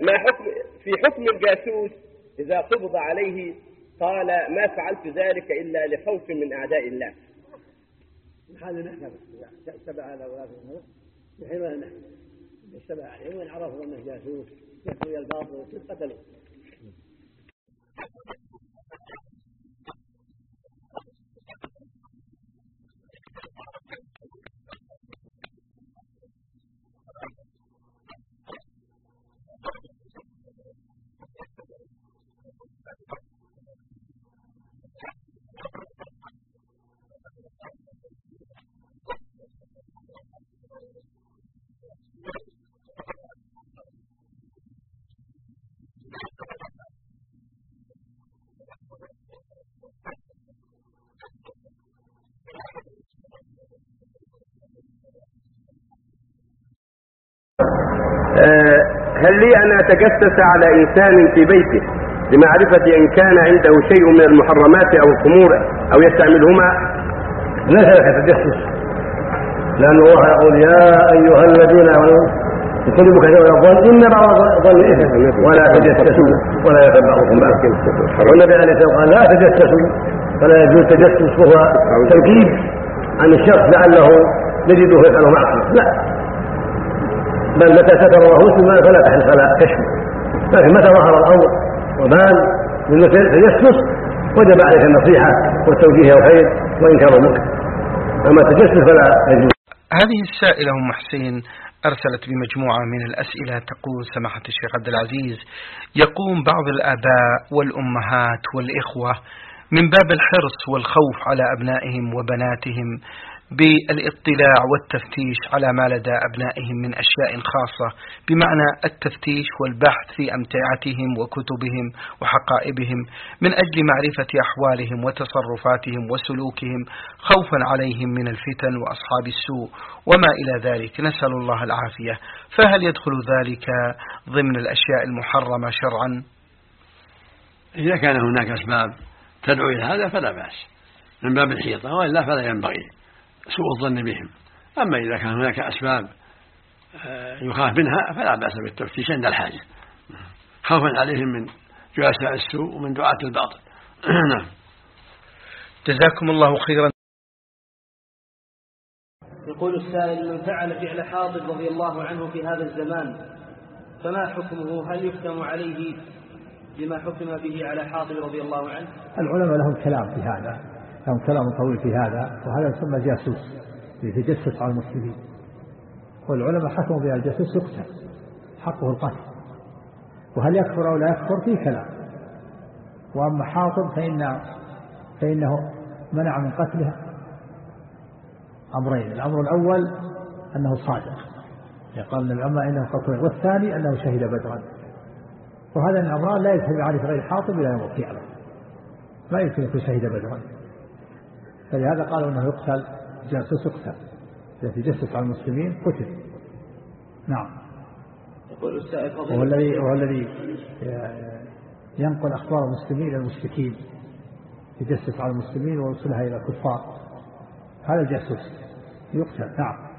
ما حكم في حكم الجاسوس إذا قبض عليه قال ما فعلت ذلك إلا لخوف من أعداء الله. هذا نحن اشتبه على ولاة الأمور بحين ولا نحن؟ اشتبه عليه وإن عرفوا أنه جاسوس؟ يكفي الباطل قتلوه هل لي أن أتجسس على إنسان في بيته لمعرفة إن كان عنده شيء من المحرمات أو الخمور أو يستعملهما. ليس لك تجسس لأن الله يقول يا أيها الذين آمنوا كثيرا من الظن إن بعض الظن ولا تجسسوا ولا يغتب بعضكم بعضا. والنبي عليه الصلاة والسلام قال لا تجسسوا فلا يجوز التجسس وهو تنكيب عن الشخص لعله يجده يفعل معصية. لا. بل متى ستر الله مسلما فلا تحرص على كشفه لكن متى ظهر الامر وبان من التجسس وجب عليك النصيحة والتوجيه الخير وإنكار المنكر. أما التجسس فلا يجوز. هذه السائلة أم حسين أرسلت بمجموعة من الأسئلة تقول سماحة الشيخ عبد العزيز يقوم بعض الآباء والأمهات والإخوة من باب الحرص والخوف على أبنائهم وبناتهم بالاطلاع والتفتيش على ما لدى أبنائهم من أشياء خاصة بمعنى التفتيش والبحث في أمتعتهم وكتبهم وحقائبهم من أجل معرفة أحوالهم وتصرفاتهم وسلوكهم خوفا عليهم من الفتن وأصحاب السوء وما إلى ذلك. نسأل الله العافية. فهل يدخل ذلك ضمن الأشياء المحرمة شرعا؟ إذا كان هناك أسباب تدعو إلى هذا فلا بأس من باب الحيطة وإلا فلا ينبغي. سوء الظن بهم. أما إذا كان هناك أسباب آه، يخاف منها فلا بأس بالتفتيش عند الحاجة. خوفا عليهم من جلساء السوء ومن دعاة الباطل. نعم. جزاكم الله خيرا. يقول السائل من فعل فعل حاطب رضي الله عنه في هذا الزمان فما حكمه؟ هل يحكم عليه بما حكم به على حاطب رضي الله عنه؟ العلماء لهم كلام في هذا. لهم كلام طويل في هذا وهذا يسمى جاسوس يتجسس على المسلمين. والعلماء حكموا بها الجاسوس يقتل حقه القتل. وهل يكفر أو لا يكفر؟ فيه كلام. وأما حاطب فإن فإنه منع من قتله أمرين. الأمر الأول أنه صادق. قال العلماء إنه قتل والثاني أنه شهد بدرا. وهذا الأمران لا يذهب عليه غير حاطب إلى يوم القيامة. ما يمكن يكون شهد بدرا. فلهذا قالوا إنه يقتل جاسوس يقتل. اذا تجسس على المسلمين قتل. نعم. يقول وهو الذي وهو الذي ينقل أخبار المسلمين إلى المشركين. يجسس على المسلمين ويوصلها إلى الكفار. هذا الجاسوس. يقتل. نعم.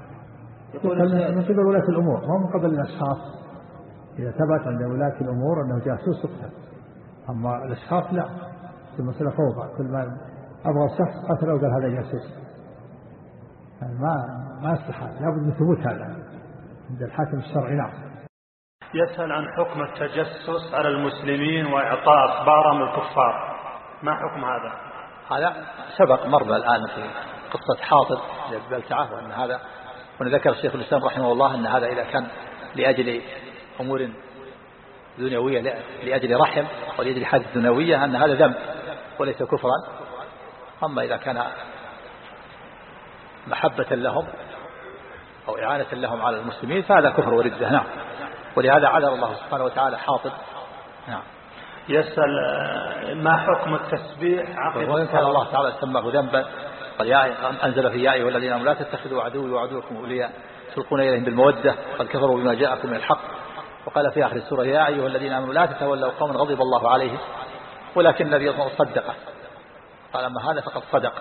يقول من قبل ولاة الأمور. ما من قبل الأشخاص. إذا ثبت عند ولاة الأمور أنه جاسوس يقتل. أما الأشخاص لا. المسألة فوضى كل ما أبغى شخص قتله وقال هذا جاسوس. يعني ما ما يصلح لابد من ثبوت هذا. عند الحاكم الشرعي نعم. يسأل عن حكم التجسس على المسلمين وإعطاء أخبارهم للكفار. ما حكم هذا؟ هذا سبق مر الآن في قصة حاطب بلتعة وأن هذا ذكر الشيخ الإسلام رحمه الله أن هذا إذا كان لأجل أمور دنيوية لأجل رحم ولأجل حادث دنيوية أن هذا ذنب وليس كفرا. أما إذا كان محبة لهم أو إعانة لهم على المسلمين فهذا كفر وردة نعم. ولهذا عذر الله سبحانه وتعالى حاطب. نعم. يسأل ما حكم التسبيح عقب وإن كان الله تعالى سماه ذنبا قال يا أنزل في يائه والذين آمنوا لا تتخذوا عدوي وعدوكم أولياء تلقون إليهم بالمودة قد كفروا بما جاءكم من الحق. وقال في آخر السورة يا أيها الذين آمنوا لا تتولوا قوما غضب الله عليهم ولكن الذي صدقه قال أما هذا فقد صدق.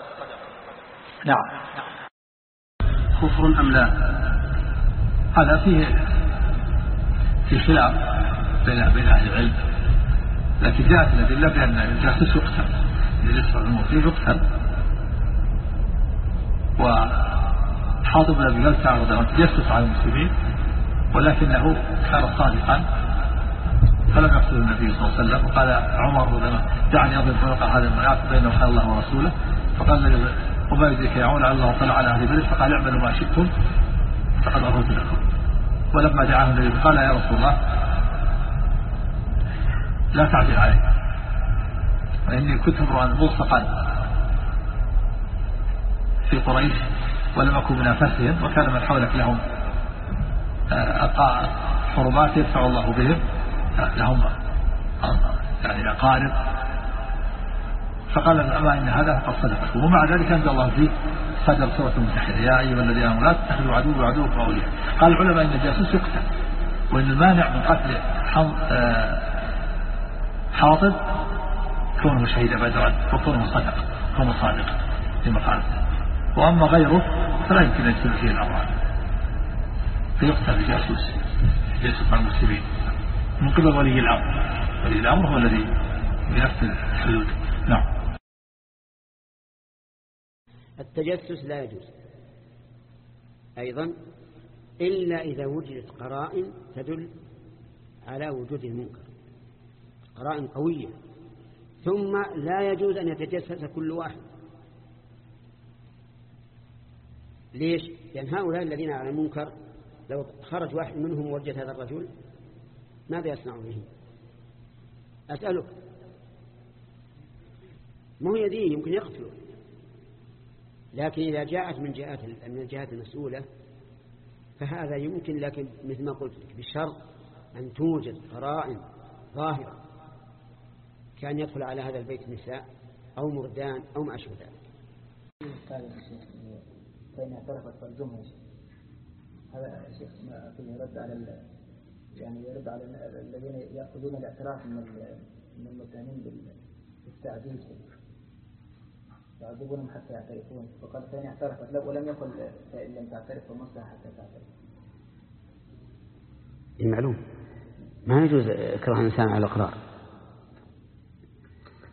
نعم. كفر أم لا؟ هذا فيه في خلاف بين بين أهل العلم. لكن جاءت الأدلة بأن الجاسوس يقتل يسرع الموت يقتل. وحاطب بن أبي الله تجسس على المسلمين ولكنه كان صادقا. فلم يقتل النبي صلى الله عليه وسلم. وقال عمر دعني أضرب فوق هذا المنافق بينه وبين الله ورسوله. فقال وما يدريك يا عمر الله طلع على أهل بدر فقال اعملوا ما شئتم فقد غفرت لكم. ولما دعاه النبي قال يا رسول الله لا تعجل علي وإني كنت امرا ملصقا في قريش ولم أكن من أنفسهم وكان من حولك لهم آه، حرمات يدفع الله بهم. لهم يعني أقارب. فقال أما إن هذا فقد صدقكم ومع ذلك أنزل الله في صدر سورة المتحدة. يا أيها الذين آمنوا لا تتخذوا عدو وعدوكم أولياء. قال العلماء إن الجاسوس يقتل وإن المانع من قتل آه، حاطب كونه شهيد بدرا وكونه صدق كونه صادق في مقالته. وأما غيره فلا يمكن أن يكون فيه الأمر فيقتل الجاسوس يجسس على المسلمين. من قبل ولي الأمر. ولي الأمر هو الذي ينفذ الحدود. نعم. التجسس لا يجوز. أيضا إلا إذا وجدت قرائن تدل على وجود المنكر. قرائن قوية. ثم لا يجوز أن يتجسس كل واحد. ليش؟ لأن هؤلاء الذين على المنكر لو خرج واحد منهم ووجد هذا الرجل ماذا يصنع به؟ أسألك. مو يديه؟ يمكن يقتله. لكن إذا جاءت من جهات من الجهات المسؤولة فهذا يمكن لكن مثل ما قلت لك بالشرط أن توجد قرائن ظاهرة كأن يدخل على هذا البيت نساء أو مردان أو ما أشبه ذلك. اعترفت هذا ما رد على يعني يرد على الذين يأخذون الاعتراف من من المتهمين بالتعذيب. يعذبونهم حتى يعترفون. فقال فإن اعترفت لو ولم يقل فإن لم تعترف فمصلحة حتى تعترف. المعلوم ما يجوز إكراه الإنسان على الإقرار.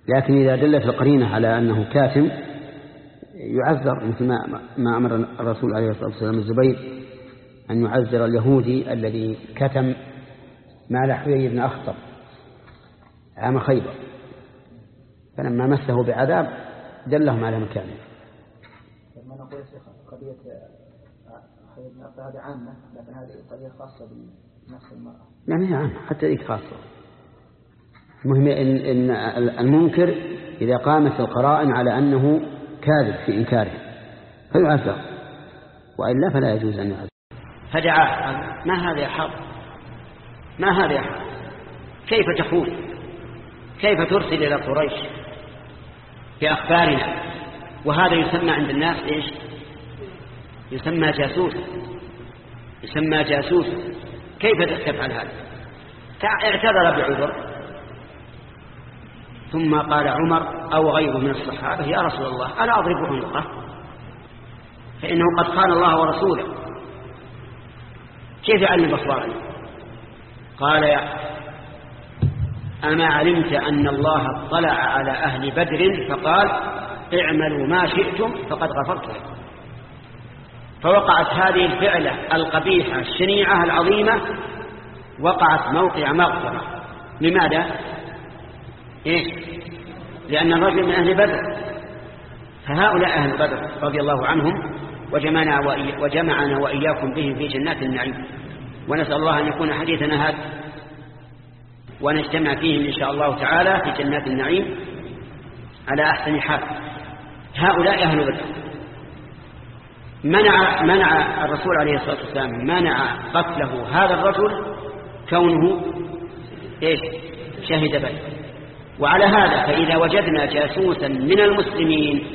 لكن إذا دلت القرينة على أنه كاتم يعذر مثل ما ما أمر الرسول عليه الصلاة والسلام الزبير أن يعذر اليهودي الذي كتم مال حوي بن أخطب عام خيبر. فلما مسه بعذاب دلهم على مكانه. ما نقول شيخ قضية حوي بن أخطب هذه عامة لكن هذه قضية خاصة بنفس المرأة. لا ما هي عامة حتى ذيك خاصة. المهم إن, إن المنكر إذا قامت القرائن على أنه كاذب في إنكاره فيعذر وإلا فلا يجوز أن يعذر فدعاه. قال ما هذا يا حرب ما هذا يا حرب كيف تقول كيف ترسل إلى قريش بأخبارنا؟ وهذا يسمى عند الناس إيش؟ يسمى جاسوس. يسمى جاسوس. كيف تفعل هذا؟ اعتذر بعذر. ثم قال عمر أو غيره من الصحابة يا رسول الله ألا أضرب عنقه؟ فإنه قد خان الله ورسوله. كيف يعلم أخبارنا قال يا أما علمت أن الله اطلع على أهل بدر فقال اعملوا ما شئتم فقد غفرت لكم فوقعت هذه الفعلة القبيحة الشنيعة العظيمة وقعت موقع مغفرة لماذا؟ إيه؟ لأن الرجل من أهل بدر فهؤلاء أهل بدر رضي الله عنهم وجمعنا, وجمعنا وإياكم بهم في جنات النعيم ونسأل الله أن يكون حديثنا هذا. ونجتمع فيهم إن شاء الله تعالى في جنات النعيم على أحسن حال. هؤلاء أهل بدر. منع منع الرسول عليه الصلاة والسلام منع قتله هذا الرجل كونه إيش؟ شهد بدر. وعلى هذا فإذا وجدنا جاسوسا من المسلمين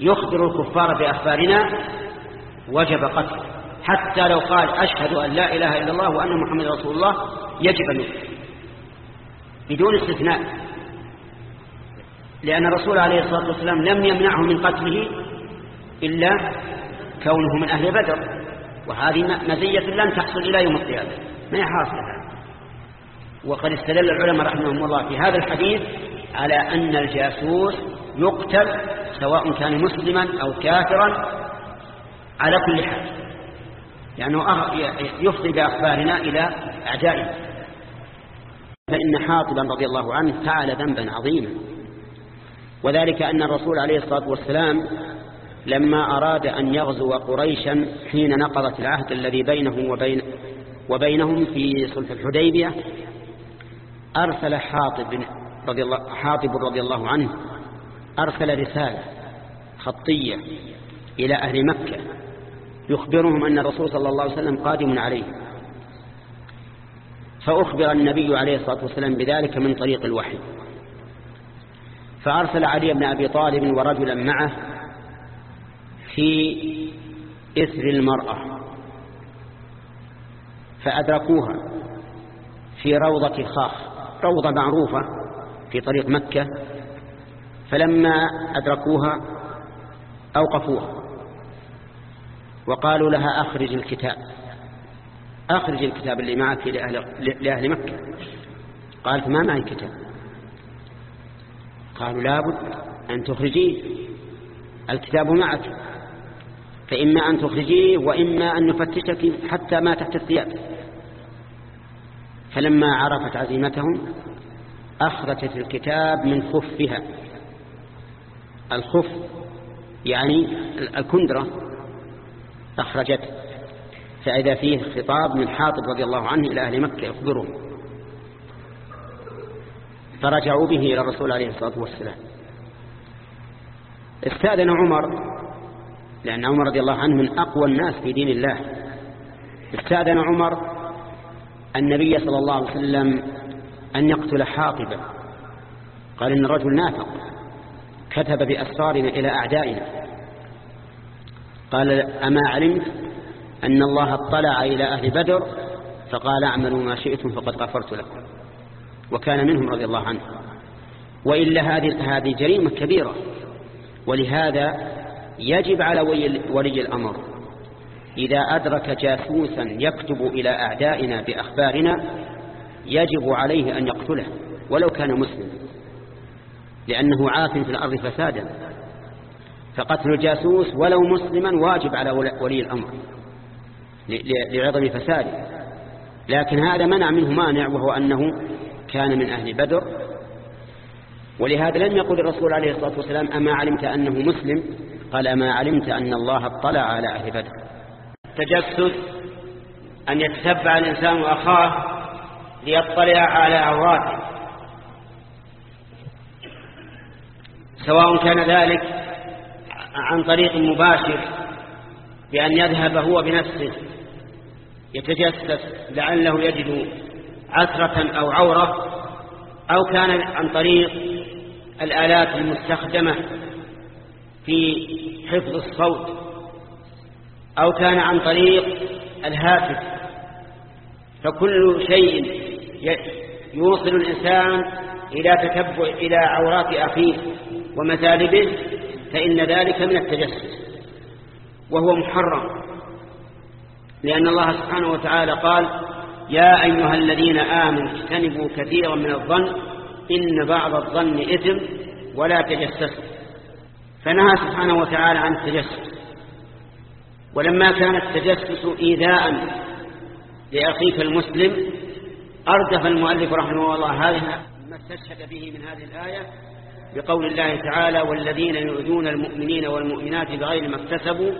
يخبر الكفار بأخبارنا وجب قتله. حتى لو قال أشهد أن لا إله إلا الله وأن محمد رسول الله يجب أن يقتل بدون استثناء. لأن الرسول عليه الصلاة والسلام لم يمنعه من قتله إلا كونه من أهل بدر. وهذه مزية لن تحصل إلى يوم القيامة. ما هي حاصلة وقد استدل العلماء رحمهم الله في هذا الحديث على أن الجاسوس يقتل سواء كان مسلما أو كافرا على كل حال. لأنه يفضي بأخبارنا إلى أعدائنا فإن حاطبا رضي الله عنه فعل ذنبا عظيما. وذلك أن الرسول عليه الصلاة والسلام لما أراد أن يغزو قريشا حين نقضت العهد الذي بينه وبين وبينهم في صلح الحديبية أرسل حاطب رضي الله, حاطب رضي الله عنه أرسل رسالة خطية إلى أهل مكة. يخبرهم أن الرسول صلى الله عليه وسلم قادم عليه. فأخبر النبي عليه الصلاة والسلام بذلك من طريق الوحي. فأرسل علي بن أبي طالب ورجلا معه في إثر المرأة. فأدركوها في روضة خاخ روضة معروفة في طريق مكة. فلما أدركوها أوقفوها. وقالوا لها أخرج الكتاب. أخرج الكتاب اللي معك لأهل, لأهل مكة. قالت ما معي كتاب. قالوا لابد أن تخرجيه. الكتاب معك. فإما أن تخرجيه وإما أن نفتشك حتى ما تحت الثياب. فلما عرفت عزيمتهم أخرجت الكتاب من خفها. الخف يعني الكندرة. أخرجته. فإذا فيه خطاب من حاطب رضي الله عنه إلى أهل مكة يخبرهم. فرجعوا به إلى الرسول عليه الصلاة والسلام. استأذن عمر لأن عمر رضي الله عنه من أقوى الناس في دين الله. استأذن عمر النبي صلى الله عليه وسلم أن يقتل حاطبا. قال إن الرجل نافق. كتب بأسرارنا إلى أعدائنا. قال أما علمت أن الله اطلع إلى أهل بدر فقال اعملوا ما شئتم فقد غفرت لكم. وكان منهم رضي الله عنه. وإلا هذه هذه جريمة كبيرة. ولهذا يجب على ولي الأمر إذا أدرك جاسوسا يكتب إلى أعدائنا بأخبارنا يجب عليه أن يقتله ولو كان مسلم لأنه عاف في الأرض فسادا. فقتل الجاسوس ولو مسلما واجب على ولي الأمر لعظم فساده. لكن هذا منع منه مانع وهو أنه كان من أهل بدر. ولهذا لم يقل الرسول عليه الصلاة والسلام أما علمت أنه مسلم؟ قال أما علمت أن الله اطلع على أهل بدر. التجسس أن يتتبع الإنسان أخاه ليطلع على عوراته سواء كان ذلك عن طريق مباشر بأن يذهب هو بنفسه يتجسس لعله يجد عثرة أو عورة أو كان عن طريق الآلات المستخدمة في حفظ الصوت أو كان عن طريق الهاتف. فكل شيء يوصل الإنسان إلى تتبع إلى عورات أخيه ومثالبه فإن ذلك من التجسس وهو محرم. لأن الله سبحانه وتعالى قال يا أيها الذين آمنوا اجتنبوا كثيرا من الظن إن بعض الظن إثم ولا تجسسوا. فنهى سبحانه وتعالى عن التجسس ولما كان التجسس إيذاء لأخيك المسلم أردف المؤلف رحمه الله هذه ما استشهد به من هذه الآية بقول الله تعالى والذين يؤذون المؤمنين والمؤمنات بغير ما اكتسبوا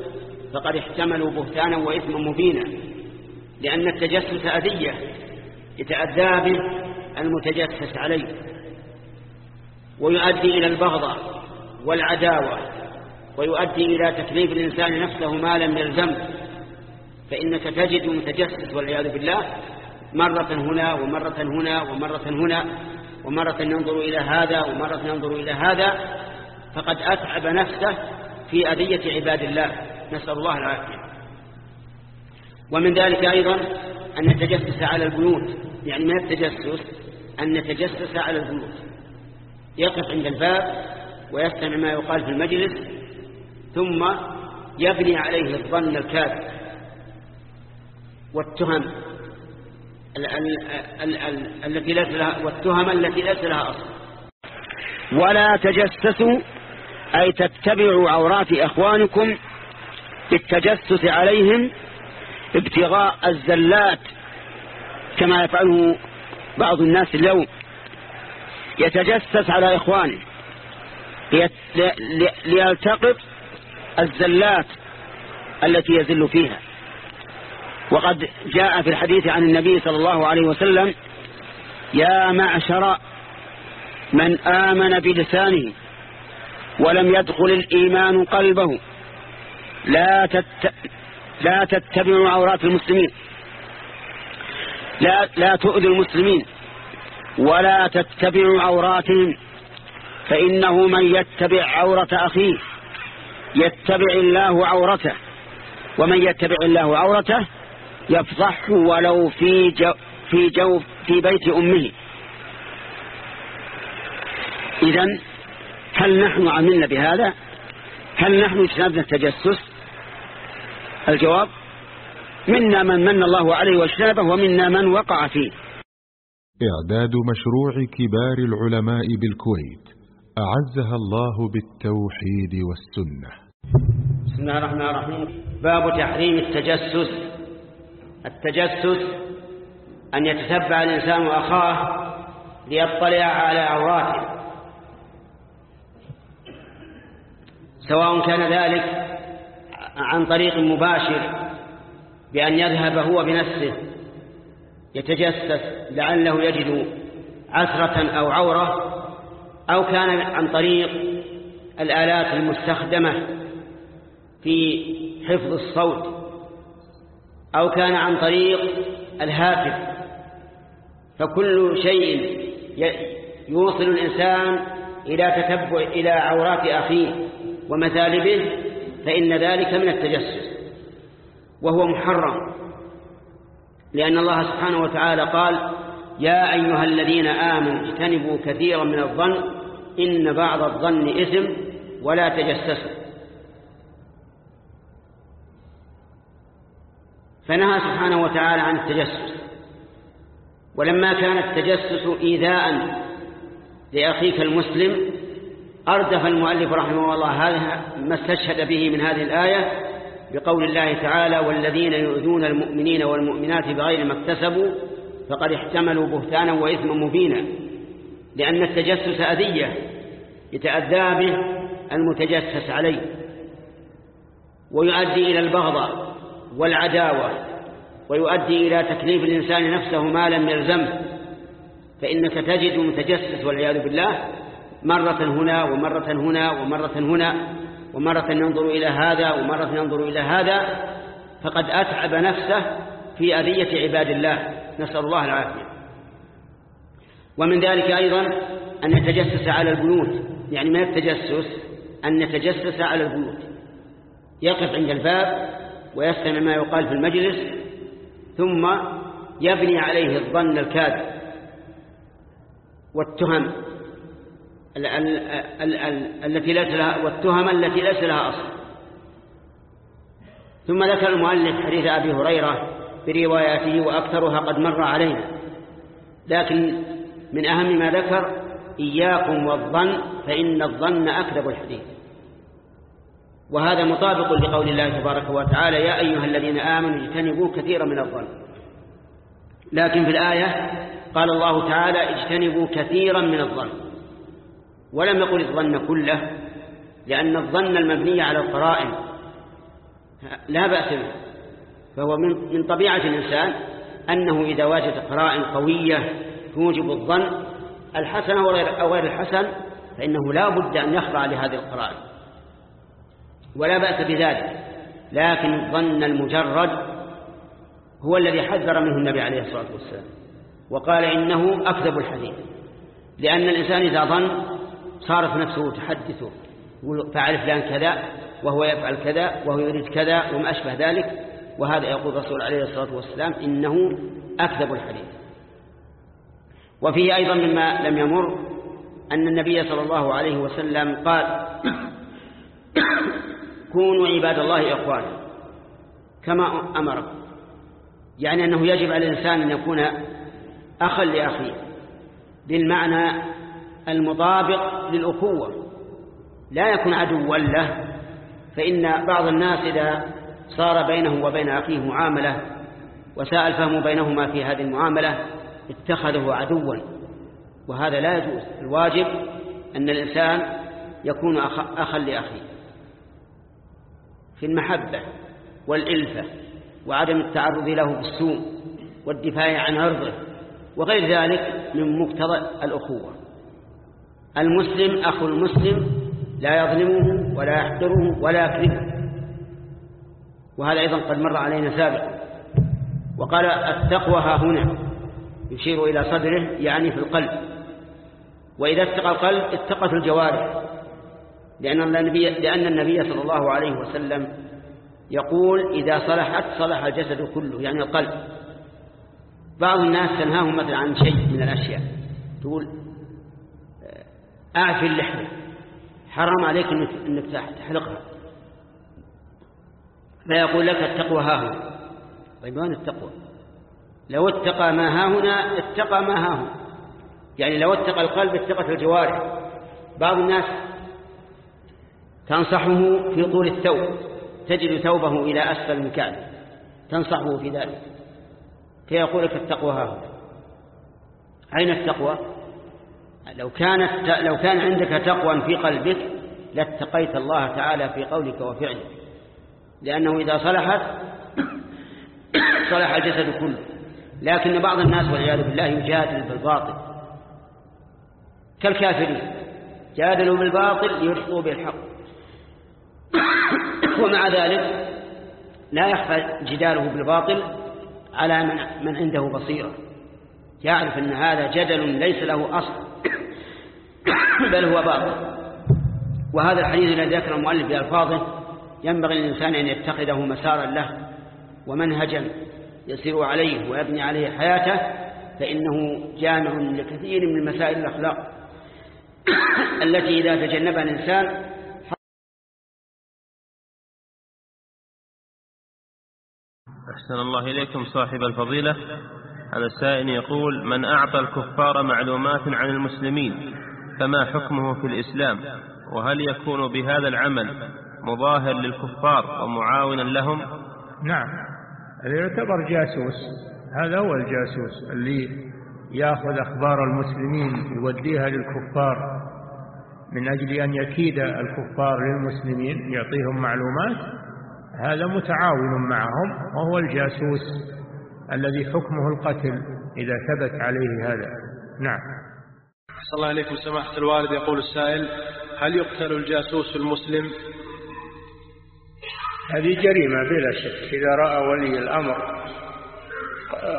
فقد احتملوا بهتانا وإثما مبينا لأن التجسس أذية يتأذى به المتجسس عليه ويؤدي إلى البغضة والعداوة ويؤدي إلى تكليف الإنسان نفسه ما لم يلزم فإنك تجد متجسس والعياذ بالله مرة هنا ومرة هنا ومرة هنا ومرة ينظر إلى هذا ومرة ينظر إلى هذا فقد أتعب نفسه في أذية عباد الله. نسأل الله العافية. ومن ذلك أيضا أن نتجسس على البيوت يعني من التجسس؟ أن نتجسس على البيوت. يقف عند الباب ويستمع ما يقال في المجلس ثم يبني عليه الظن الكاذب والتهم. التي ليس لها والتهم التي ليس لها أصل. ولا تجسسوا أي تتبعوا عورات إخوانكم بالتجسس عليهم ابتغاء الزلات كما يفعله بعض الناس اليوم. يتجسس على إخوانه ليلتقط الزلات التي يزل فيها. وقد جاء في الحديث عن النبي صلى الله عليه وسلم يا معشر من آمن بلسانه ولم يدخل الإيمان قلبه لا, تت... لا تتبعوا عورات المسلمين لا, لا تؤذوا المسلمين ولا تتبعوا عوراتهم فإنه من يتبع عورة أخيه يتبع الله عورته ومن يتبع الله عورته يفضحه ولو في جو في جو في بيت أمه. إذا هل نحن عملنا بهذا؟ هل نحن اجتنبنا التجسس؟ الجواب منا من من الله عليه واجتنبه ومنا من وقع فيه. إعداد مشروع كبار العلماء بالكويت. أعزها الله بالتوحيد والسنة. بسم الله الرحمن الرحيم. باب تحريم التجسس. التجسس أن يتتبع الإنسان أخاه ليطلع على عوراته سواء كان ذلك عن طريق مباشر بأن يذهب هو بنفسه يتجسس لعله يجد عسرة أو عورة أو كان عن طريق الآلات المستخدمة في حفظ الصوت. أو كان عن طريق الهاتف. فكل شيء يوصل الإنسان إلى تتبع إلى عورات أخيه ومثالبه فإن ذلك من التجسس وهو محرم. لأن الله سبحانه وتعالى قال يا أيها الذين آمنوا اجتنبوا كثيرا من الظن إن بعض الظن إثم ولا تجسسوا. فنهى سبحانه وتعالى عن التجسس. ولما كان التجسس إيذاء لأخيك المسلم أردف المؤلف رحمه الله هذا ما استشهد به من هذه الآية بقول الله تعالى والذين يؤذون المؤمنين والمؤمنات بغير ما اكتسبوا فقد احتملوا بهتانا وإثما مبينا. لأن التجسس أذية يتأذى به المتجسس عليه ويؤدي إلى البغضة والعداوة ويؤدي إلى تكليف الإنسان نفسه ما لم يلزمه فإنك تجد متجسس والعياذ بالله مرة هنا ومرة هنا ومرة هنا ومرة ينظر إلى هذا ومرة ينظر إلى هذا فقد أتعب نفسه في أذية عباد الله. نسأل الله العافية. ومن ذلك أيضا أن نتجسس على البيوت. يعني من التجسس أن نتجسس على البيوت. يقف عند الباب ويستمع ما يقال في المجلس ثم يبني عليه الظن الكاذب والتهم التي ليس لها والتهم التي ليس لها أصل. ثم ذكر المؤلف حديث أبي هريرة برواياته وأكثرها قد مر علينا. لكن من أهم ما ذكر إياكم والظن فإن الظن أكذب الحديث. وهذا مطابق لقول الله تبارك وتعالى يا أيها الذين آمنوا اجتنبوا كثيرا من الظن. لكن في الآية قال الله تعالى اجتنبوا كثيرا من الظن. ولم يقل الظن كله لأن الظن المبني على القرائن. لا بأس به. فهو من طبيعة الإنسان أنه إذا وجد قرائن قوية توجب الظن الحسن أو غير الحسن فإنه لا بد أن يخضع لهذه القرائن. ولا بأس بذلك لكن الظن المجرد هو الذي حذر منه النبي عليه الصلاة والسلام وقال إنه أكذب الحديث لأن الإنسان إذا ظن صارت نفسه تحدثه فعل فلان كذا وهو يفعل كذا وهو يريد كذا وما أشبه ذلك وهذا يقول الرسول عليه الصلاة والسلام إنه أكذب الحديث. وفيه أيضا مما لم يمر أن النبي صلى الله عليه وسلم قال كونوا عباد الله إخوانا كما أمركم. يعني أنه يجب على الإنسان أن يكون أخا لأخيه بالمعنى المطابق للأخوة. لا يكون عدوا له فإن بعض الناس إذا صار بينه وبين أخيه معاملة وساء الفهم بينهما في هذه المعاملة اتخذه عدوا. وهذا لا يجوز. الواجب أن الإنسان يكون أخا لأخيه. في المحبة والإلفة وعدم التعرض له بالسوء والدفاع عن عرضه وغير ذلك من مقتضى الأخوة. المسلم أخو المسلم لا يظلمه ولا يحقره ولا يكذبه وهذا أيضا قد مر علينا سابقا. وقال التقوى ها هنا يشير إلى صدره يعني في القلب. وإذا اتقى القلب اتقت الجوارح. لأن النبي, لأن النبي صلى الله عليه وسلم يقول إذا صلحت صلح الجسد كله يعني القلب. بعض الناس تنهاهم مثلا عن شيء من الأشياء. تقول أعفي اللحية حرام عليك أنك, تحلقها. فيقول لك التقوى ها هنا. طيب وين التقوى؟ لو اتقى ما ها هنا اتقى ما ها هنا. يعني لو اتقى القلب اتقت الجوارح. بعض الناس تنصحه في طول الثوب تجد ثوبه إلى أسفل المكان تنصحه في ذلك. فيقول لك التقوى ها هنا. أين التقوى؟ لو كانت لو كان عندك تقوى في قلبك لاتقيت الله تعالى في قولك وفعلك. لأنه إذا صلحت صلح الجسد كله. لكن بعض الناس والعياذ بالله يجادل بالباطل. كالكافرين جادلوا بالباطل ليدحضوا بالحق. ومع ذلك لا يخفى جداله بالباطل على من, من عنده بصيرة. يعرف أن هذا جدل ليس له أصل بل هو باطل. وهذا الحديث الذي ذكر المؤلف بألفاظه ينبغي للإنسان أن يتخذه مسارا له ومنهجا يسير عليه ويبني عليه حياته فإنه جامع لكثير من مسائل الأخلاق. التي إذا تجنبها الإنسان أحسن الله إليكم صاحب الفضيلة. هذا السائل يقول من أعطى الكفار معلومات عن المسلمين فما حكمه في الإسلام؟ وهل يكون بهذا العمل مظاهر للكفار ومعاونا لهم؟ نعم. هذا يعتبر جاسوس. هذا هو الجاسوس اللي يأخذ أخبار المسلمين يوديها للكفار من أجل أن يكيد الكفار للمسلمين يعطيهم معلومات. هذا متعاون معهم وهو الجاسوس الذي حكمه القتل إذا ثبت عليه هذا. نعم. أحسن الله إليكم سماحة الوالد. يقول السائل هل يقتل الجاسوس المسلم؟ هذه جريمة بلا شك. إذا رأى ولي الأمر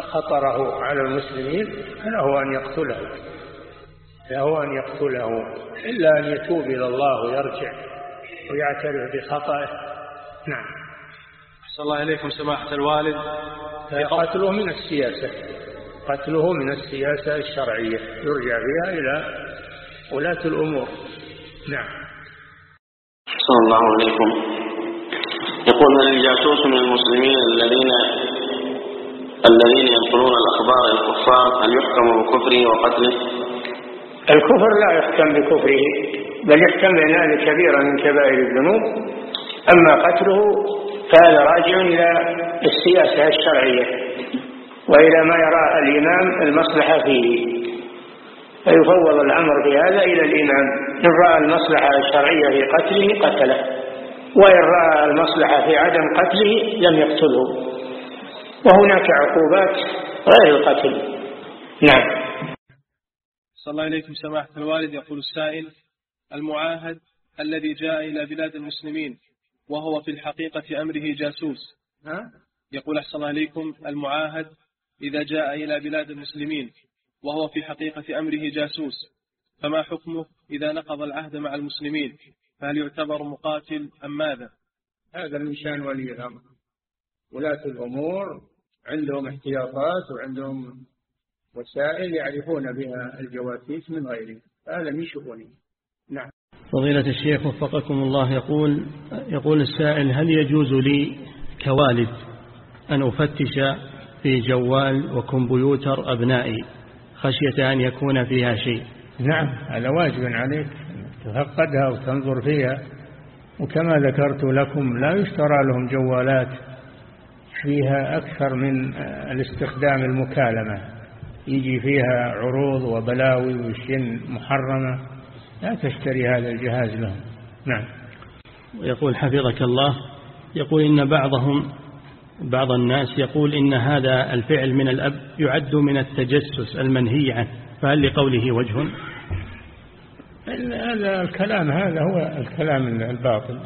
خطره على المسلمين فله أن يقتله. له أن يقتله إلا أن يتوب إلى الله ويرجع ويعترف بخطأه. نعم. أحسن الله إليكم سماحة الوالد. قتله من السياسة. قتله من السياسة الشرعية. يرجع بها إلى ولاة الأمور. نعم. أحسن الله عليكم يقول هل الجاسوس من المسلمين الذين الذين ينقلون الأخبار الكفار هل يحكم بكفره وقتله؟ الكفر لا يحكم بكفره بل يحكم هذا كبيرة من كبائر الذنوب. أما قتله فهذا راجع إلى السياسة الشرعية وإلى ما يرى الإمام المصلحة فيه. فيفوض الأمر بهذا إلى الإمام. إن رأى المصلحة الشرعية في قتله قتله وإن رأى المصلحة في عدم قتله لم يقتله. وهناك عقوبات غير القتل. نعم. صلى الله عليكم سماحة الوالد يقول السائل المعاهد الذي جاء إلى بلاد المسلمين وهو في الحقيقة أمره جاسوس. ها؟ يقول أحسن الله عليكم المعاهد إذا جاء إلى بلاد المسلمين وهو في حقيقة أمره جاسوس. فما حكمه إذا نقض العهد مع المسلمين؟ فهل يعتبر مقاتل أم ماذا؟ هذا من شأن ولي الأمر. ولاة الأمور عندهم احتياطات وعندهم وسائل يعرفون بها الجواسيس من غيره هذا من شؤونه نعم فضيلة الشيخ وفقكم الله يقول يقول السائل هل يجوز لي كوالد أن أفتش في جوال وكمبيوتر أبنائي خشية أن يكون فيها شيء؟ نعم هذا واجب عليك. تفقدها وتنظر فيها. وكما ذكرت لكم لا يشترى لهم جوالات فيها أكثر من الاستخدام المكالمة. يجي فيها عروض وبلاوي وشين محرمة. لا تشتري هذا الجهاز لهم. نعم. يقول حفظك الله يقول إن بعضهم بعض الناس يقول إن هذا الفعل من الأب يعد من التجسس المنهي عنه. فهل لقوله وجه؟ هذا الكلام هذا هو الكلام الباطل.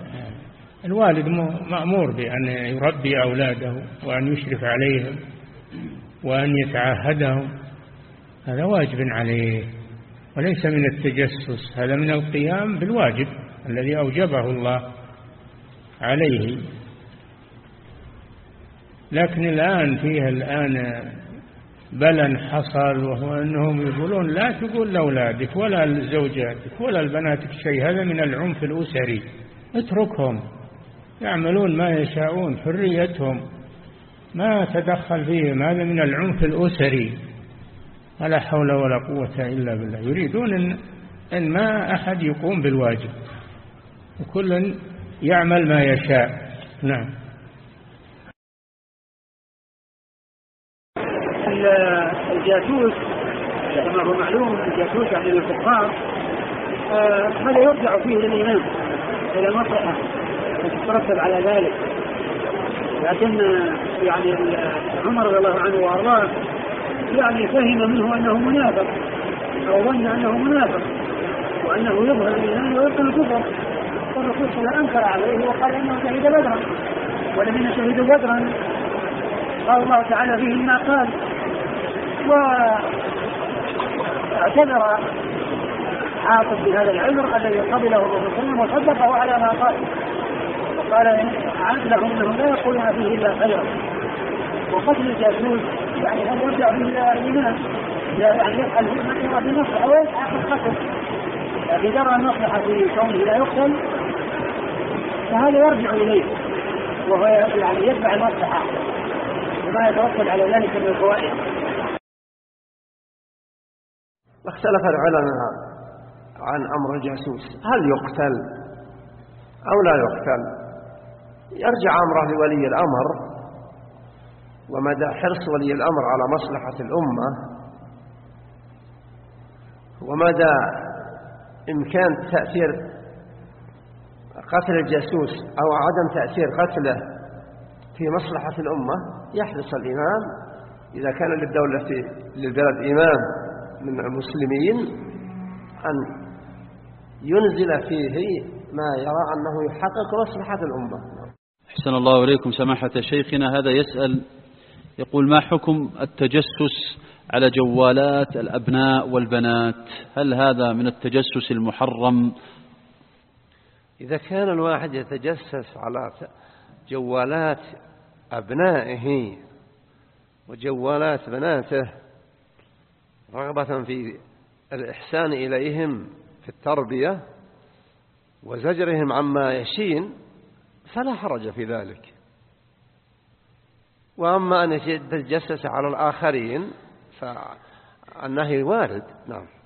الوالد مأمور بأن يربي أولاده وأن يشرف عليهم وأن يتعهدهم. هذا واجب عليه. وليس من التجسس هذا من القيام بالواجب الذي أوجبه الله عليه. لكن الآن فيها الآن بلى حصل وهو أنهم يقولون لا تقول لأولادك ولا لزوجاتك ولا لبناتك شيء هذا من العنف الأسري. اتركهم يعملون ما يشاءون حريتهم. ما تدخل فيهم هذا من العنف الأسري. ولا حول ولا قوة إلا بالله. يريدون إن, إن ما أحد يقوم بالواجب. وكل يعمل ما يشاء. نعم. الجاسوس كما هو معلوم الجاسوس يعني الكفار آه، هذا يرجع فيه للإمام إلى المصلحة تترتب على ذلك. لكن يعني عمر رضي الله عنه وأرضاه يعني فهم منه أنه منافق. أو ظن أنه منافق. وأنه يظهر الإيمان ويبطل الكفر. فالرسول صلى الله عليه أنكر عليه وقال إنه شهد بدرا. والذين شهدوا بدرا قال الله تعالى فيهم ما قال. واعتذر حاطب بهذا العذر الذي قبله الرسول صلى الله عليه وسلم وصدقه على ما قال. وقال لهم إنهم لا يقولون فيه إلا خيرا. وقتل الجاسوس يعني هل يرجع الايمان يعني يفعل يرى بنفسه. أو يسعى القتل لكن ترى المصلحه في كونه لا يقتل فهذا يرجع إليه. وهو يعني يتبع المصلحة. وما يتوكل على ذلك من الفوائد. اختلف العلماء عن أمر الجاسوس هل يقتل أو لا يقتل؟ يرجع أمره لولي الأمر. ومدى حرص ولي الأمر على مصلحة الأمة ومدى إمكان تأثير قتل الجاسوس أو عدم تأثير قتله في مصلحة الأمة يحرص الإمام. إذا كان للدولة في للبلد إمام من المسلمين أن ينزل فيه ما يرى أنه يحقق مصلحة الأمة. أحسن الله إليكم سماحة شيخنا هذا يسأل يقول ما حكم التجسس على جوالات الأبناء والبنات؟ هل هذا من التجسس المحرم؟ إذا كان الواحد يتجسس على جوالات أبنائه وجوالات بناته رغبة في الإحسان إليهم في التربية وزجرهم عما يشين فلا حرج في ذلك. وأما أن يتجسس على الآخرين فالنهي وارد. نعم.